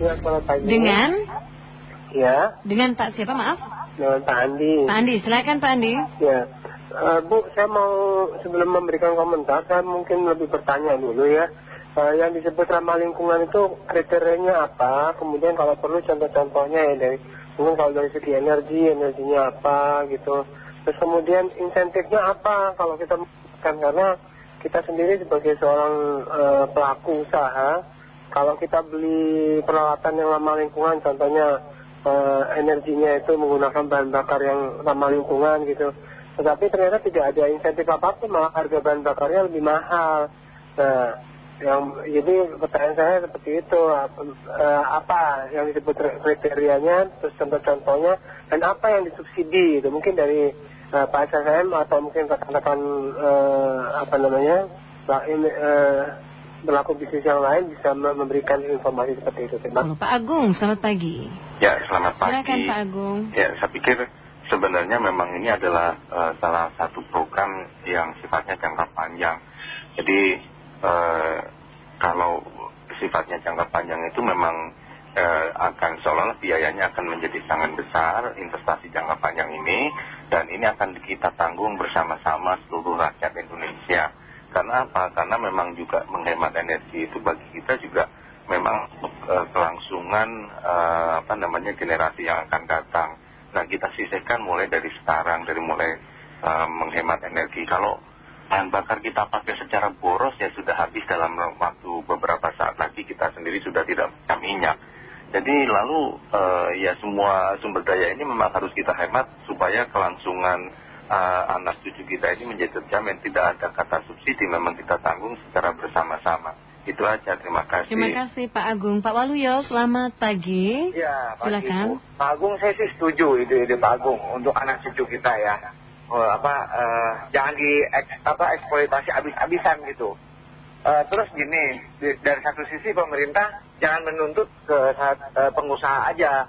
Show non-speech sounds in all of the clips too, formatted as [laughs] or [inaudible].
Ya, selamat pagi. Dengan? Ya, Dengan Pak siapa maaf? dengan Pak Andi. Pak Andi, silakan Pak Andi. Ya, Eh, Bu, saya mau sebelum memberikan komentar, saya mungkin lebih bertanya dulu ya. Eh, yang disebut ramah lingkungan itu kriterianya apa? Kemudian kalau perlu contoh-contohnya ya dari mungkin kalau dari segi energi, energinya apa gitu. Terus kemudian insentifnya apa kalau kita kan karena kita sendiri sebagai seorang eh, pelaku usaha, kalau kita beli peralatan yang ramah lingkungan, contohnya eh, energinya itu menggunakan bahan bakar yang ramah lingkungan gitu. Tetapi ternyata tidak ada insentif apa pun, malah harga bahan bakarnya lebih mahal. Nah, yang jadi pertanyaan saya seperti itu, apa, eh, apa yang disebut kriterianya, terus contoh-contohnya, dan apa yang disubsidi itu mungkin dari eh, Pak SSM atau mungkin rekan-rekan eh, apa namanya, berlaku bisnis yang lain bisa memberikan informasi seperti itu. Terima Oh, Pak Agung, selamat pagi. Ya, selamat pagi. Silakan Pak Agung. Ya, saya pikir sebenarnya memang ini adalah eh, salah satu program yang sifatnya jangka panjang. Jadi eh, kalau sifatnya jangka panjang itu memang eh, akan seolah-olah biayanya akan menjadi sangat besar investasi jangka panjang ini dan ini akan kita tanggung bersama-sama seluruh rakyat Indonesia. Karena apa? Karena memang juga menghemat energi itu bagi kita juga memang eh, kelangsungan eh, apa namanya generasi yang akan datang. Nah kita sisihkan mulai dari sekarang, dari mulai eh, menghemat energi. Kalau bahan bakar kita pakai secara boros ya sudah habis dalam waktu beberapa saat lagi kita sendiri sudah tidak punya minyak. Jadi lalu ya semua sumber daya ini memang harus kita hemat supaya kelangsungan anak cucu kita ini menjadi terjamin. Tidak ada kata subsidi, memang kita tanggung secara bersama-sama. Itu aja, terima kasih. Terima kasih Pak Agung. Pak Waluyo, selamat pagi. Ya, Pak Silakan. Ibu. Pak Agung saya sih setuju ide-ide Pak Agung untuk anak cucu kita ya. Oh, apa eh, jangan di apa eksploitasi habis-habisan gitu. Eh, terus gini, di- dari satu sisi pemerintah jangan menuntut ke saat- eh, pengusaha aja.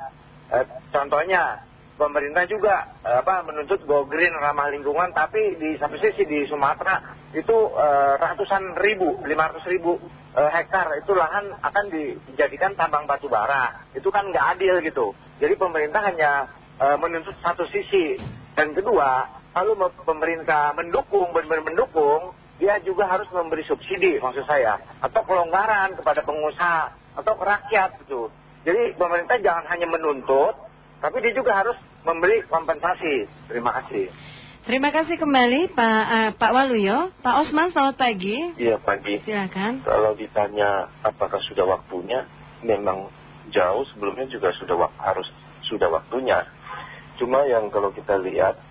Eh, contohnya pemerintah juga eh, apa menuntut go green ramah lingkungan, tapi di satu sisi di Sumatera itu eh, ratusan ribu, 500 ribu eh, hektar itu lahan akan dijadikan tambang batu bara. Itu kan nggak adil gitu. Jadi pemerintah hanya menuntut satu sisi. Dan kedua, kalau me- pemerintah mendukung, benar-benar mendukung, dia juga harus memberi subsidi maksud saya. Atau kelonggaran kepada pengusaha atau rakyat gitu. Jadi pemerintah jangan hanya menuntut, tapi dia juga harus memberi kompensasi. Terima kasih. Terima kasih kembali Pak, eh, Pak Waluyo. Pak Osman, selamat pagi. Iya pagi. Silakan. Kalau ditanya apakah sudah waktunya, memang jauh sebelumnya juga sudah harus sudah waktunya. Cuma yang kalau kita lihat,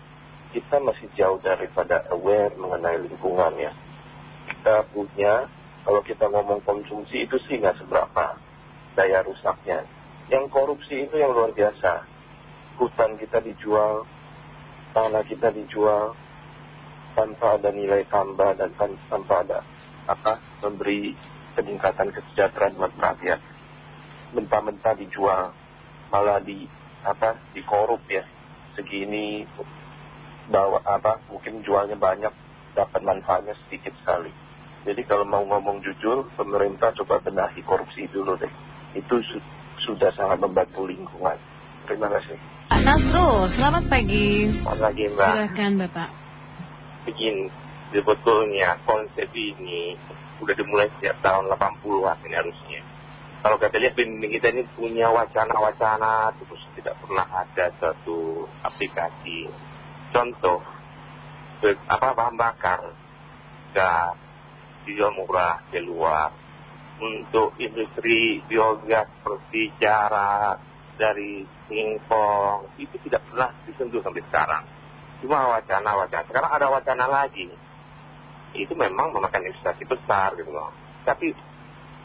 kita masih jauh daripada aware mengenai lingkungan ya. Kita punya, kalau kita ngomong konsumsi itu sih nggak seberapa daya rusaknya. Yang korupsi itu yang luar biasa. Hutan kita dijual, tanah kita dijual, tanpa ada nilai tambah dan tan- tanpa ada apa memberi peningkatan kesejahteraan buat rakyat. Mentah-mentah dijual malah di apa dikorup ya. Segini bawa apa mungkin jualnya banyak dapat manfaatnya sedikit sekali. Jadi kalau mau ngomong jujur pemerintah coba benahi korupsi dulu deh. Itu su- sudah sangat membantu lingkungan. Terima kasih Pak Nasrul, selamat pagi. Selamat pagi mbak. Silakan Bapak. begini sebetulnya konsep ini udah dimulai sejak tahun 80-an ini harusnya. Kalau kita lihat pemimpin kita ini punya wacana-wacana terus tidak pernah ada satu aplikasi. Contoh apa bahan bakar. Gas dijual murah di luar untuk industri biogas seperti jarak dari singkong itu tidak pernah disentuh sampai sekarang cuma wacana-wacana. Sekarang ada wacana lagi. Itu memang memakan investasi besar gitu loh. Tapi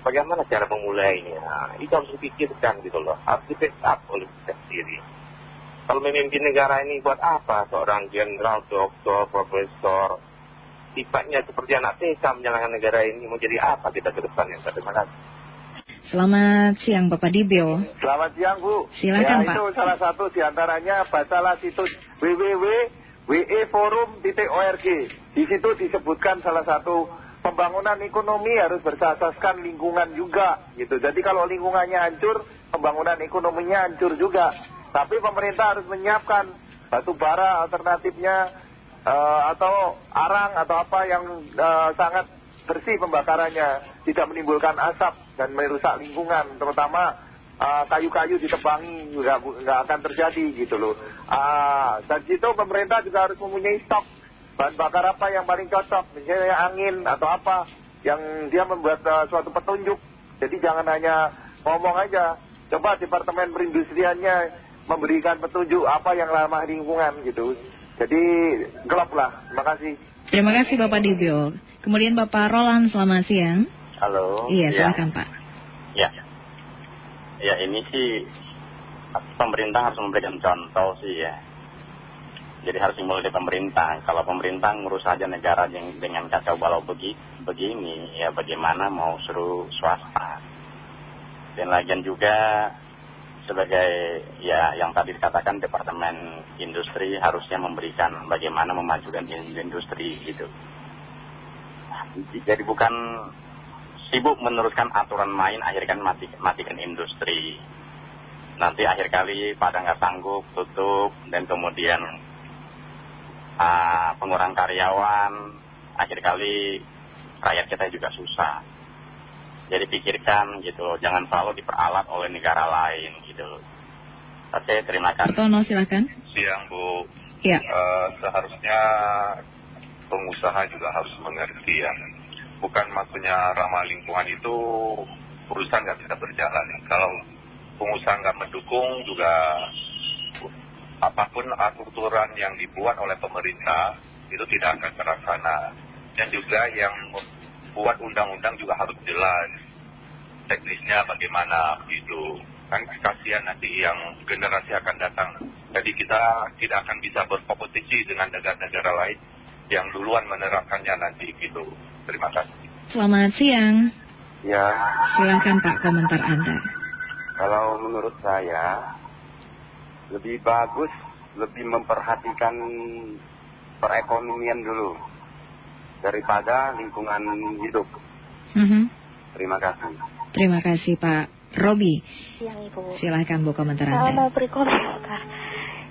bagaimana cara memulainya? Itu harus dipikirkan gitu loh. Harus di up oleh kita sendiri. Kalau memimpin negara ini buat apa? Seorang jenderal, doktor, profesor. Sifatnya seperti anak TK menjalankan negara ini. Mau jadi apa kita ke depannya? Terima kasih. Selamat siang Bapak Dibyo. Selamat siang Bu. Silakan, ya, Pak. Itu salah satu di antaranya bacalah situs www.weforum.org. Di situ disebutkan salah satu pembangunan ekonomi harus bersasaskan lingkungan juga gitu. Jadi kalau lingkungannya hancur, pembangunan ekonominya hancur juga. Tapi pemerintah harus menyiapkan batu bara alternatifnya eh, atau arang atau apa yang eh, sangat bersih pembakarannya, tidak menimbulkan asap dan merusak lingkungan, terutama eh, kayu-kayu ditebangi nggak, nggak akan terjadi gitu loh. Ah, dan situ pemerintah juga harus mempunyai stok bahan bakar apa yang paling cocok, misalnya angin atau apa yang dia membuat uh, suatu petunjuk. Jadi jangan hanya ngomong aja, coba departemen perindustriannya memberikan petunjuk apa yang ramah lingkungan gitu. Jadi gelap lah, terima kasih. Terima kasih Bapak Dibio. Kemudian Bapak Roland, selamat siang. Halo. Iya, silakan Pak. Ya. Ya, ini sih pemerintah harus memberikan contoh sih ya. Jadi harus dimulai dari pemerintah. Kalau pemerintah ngurus saja negara yang dengan kacau balau begi, begini, ya bagaimana mau suruh swasta. Dan lagian juga sebagai ya yang tadi dikatakan departemen industri harusnya memberikan bagaimana memajukan industri gitu. Jadi bukan sibuk meneruskan aturan main akhirnya kan mati, matikan industri. Nanti akhir kali pada nggak sanggup tutup dan kemudian uh, pengurang karyawan akhir kali rakyat kita juga susah. Jadi pikirkan gitu, jangan selalu diperalat oleh negara lain gitu. Oke, terima kasih. Tono silakan. Siang Bu. Iya. Uh, seharusnya pengusaha juga harus mengerti ya. Bukan maksudnya ramah lingkungan itu perusahaan nggak bisa berjalan. Kalau pengusaha nggak mendukung juga apa pun aturan yang dibuat oleh pemerintah itu tidak akan terlaksana. Dan juga yang membuat undang-undang juga harus jelas teknisnya bagaimana gitu. Kan kasihan nanti yang generasi akan datang. Jadi kita tidak akan bisa berkompetisi dengan negara-negara lain yang duluan menerapkannya nanti gitu. Terima kasih. Selamat siang. Ya, Silakan Pak komentar Anda. kalau menurut saya lebih bagus lebih memperhatikan perekonomian dulu daripada lingkungan hidup. Mhm. Terima kasih. Terima kasih Pak Robi. Siang Ibu. Silakan Bu komentar Kalau Anda. komentar,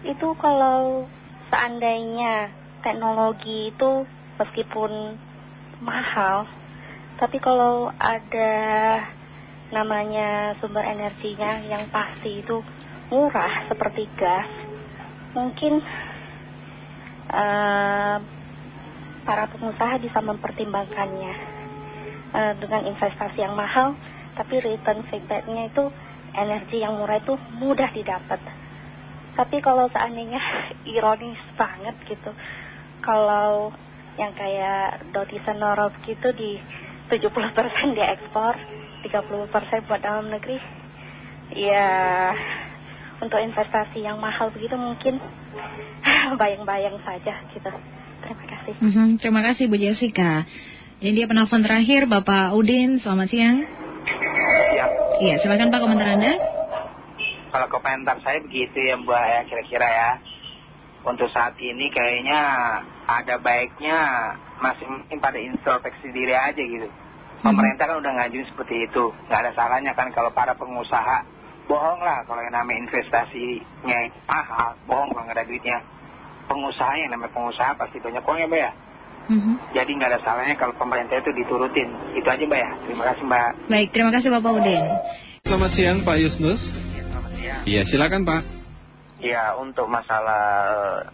itu kalau seandainya teknologi itu meskipun mahal, tapi kalau ada namanya sumber energinya yang pasti itu murah seperti gas, mungkin eh, para pengusaha bisa mempertimbangkannya eh, dengan investasi yang mahal, tapi return feedbacknya itu energi yang murah itu mudah didapat. Tapi kalau seandainya [laughs] ironis banget gitu, kalau yang kayak Doti Senorov gitu di 70% dia ekspor, 30% buat dalam negeri, ya untuk investasi yang mahal begitu mungkin [laughs] bayang-bayang saja gitu. Terima kasih. Mhm, Terima kasih Bu Jessica. Ini dia penelpon terakhir Bapak Udin. Selamat siang. Ya, Iya, silakan Pak komentar Anda. kalau komentar saya begitu ya Mbak ya kira-kira ya. Untuk saat ini kayaknya ada baiknya masing-masing pada introspeksi diri aja gitu. Pemerintah kan udah ngajuin seperti itu. Nggak ada salahnya kan kalau para pengusaha bohong lah kalau yang namanya investasinya mahal, bohong kalau nggak ada duitnya. Pengusaha yang namanya pengusaha pasti banyak uangnya Mbak ya. Mhm. Jadi nggak ada salahnya kalau pemerintah itu diturutin. Itu aja Mbak ya. Terima kasih Mbak. Baik, terima kasih Bapak Udin. Selamat siang Pak Yusnus. Selamat siang. Iya, silakan Pak. Ya untuk masalah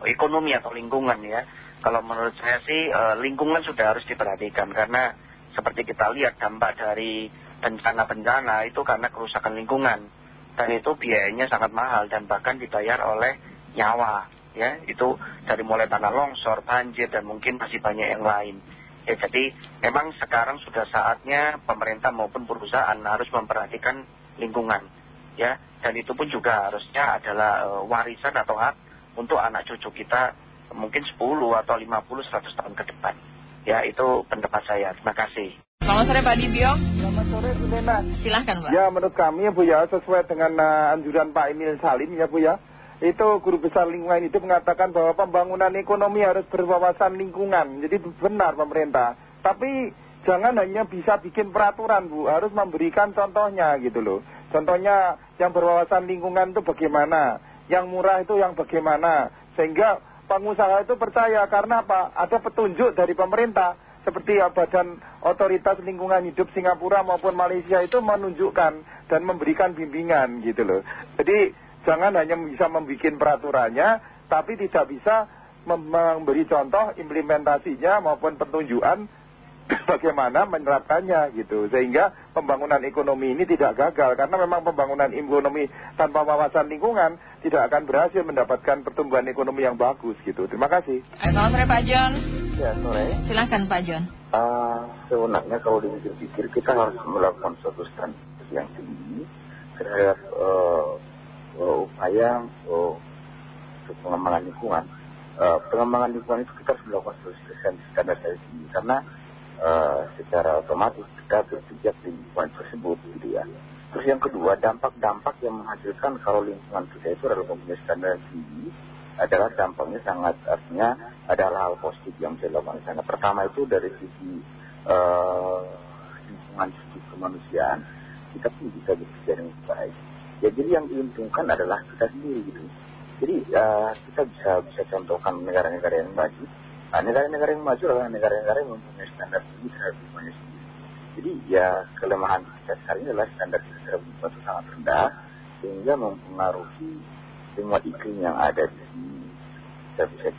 eh, ekonomi atau lingkungan ya. Kalau menurut saya sih eh, lingkungan sudah harus diperhatikan. Karena seperti kita lihat dampak dari bencana-bencana itu karena kerusakan lingkungan. Dan itu biayanya sangat mahal dan bahkan dibayar oleh nyawa ya. Itu dari mulai tanah longsor, banjir dan mungkin masih banyak yang lain. Ya jadi memang sekarang sudah saatnya pemerintah maupun perusahaan harus memperhatikan lingkungan ya dan itu pun juga harusnya adalah eh, warisan atau hak untuk anak cucu kita mungkin 10 atau 50 100 tahun ke depan ya itu pendapat saya terima kasih Selamat sore Pak Dibio. Selamat sore Bu Nena. Silahkan Pak. Ya menurut kami ya Bu ya sesuai dengan eh, anjuran Pak Emil Salim ya Bu ya itu guru besar lingkungan itu mengatakan bahwa pembangunan ekonomi harus berwawasan lingkungan jadi benar pemerintah tapi jangan hanya bisa bikin peraturan Bu, harus memberikan contohnya gitu loh. Contohnya yang berwawasan lingkungan itu bagaimana, yang murah itu yang bagaimana, sehingga pengusaha itu percaya karena apa? Ada petunjuk dari pemerintah seperti Badan Otoritas Lingkungan Hidup Singapura maupun Malaysia itu menunjukkan dan memberikan bimbingan gitu loh. Jadi jangan hanya bisa membuat peraturannya, tapi tidak bisa memberi contoh implementasinya maupun petunjukan [clears throat] bagaimana menerapkannya gitu sehingga pembangunan ekonomi ini tidak gagal. Karena memang pembangunan ekonomi tanpa wawasan lingkungan tidak akan berhasil mendapatkan pertumbuhan ekonomi yang bagus gitu. Terima kasih. Selamat sore Pak John. Ya sore. Silahkan Pak John. Uh, sebenarnya kalau dipikir-pikir kita harus melakukan suatu standar yang tinggi terhadap uh, uh, upaya uh, untuk pengembangan lingkungan. Uh, pengembangan lingkungan itu kita harus melakukan standar yang tinggi karena uh, secara otomatis kita berpijak di lingkungan tersebut gitu ya. Terus yang kedua, dampak-dampak yang menghasilkan kalau lingkungan kita itu adalah mempunyai standar tinggi adalah dampaknya sangat artinya adalah hal positif yang bisa dilakukan di sana. Pertama itu dari sisi uh, lingkungan sisi kemanusiaan kita pun bisa bekerja dengan baik. Ya jadi yang diuntungkan adalah kita sendiri gitu. Jadi uh, kita bisa bisa contohkan negara-negara yang maju Nah, negara-negara yang maju adalah negara-negara yang mempunyai standar tinggi terhadap lingkungannya sendiri. Jadi ya kelemahan kita sekarang adalah standar kita terhadap lingkungan itu sangat rendah sehingga mempengaruhi semua iklim yang ada di sini. Kita bisa.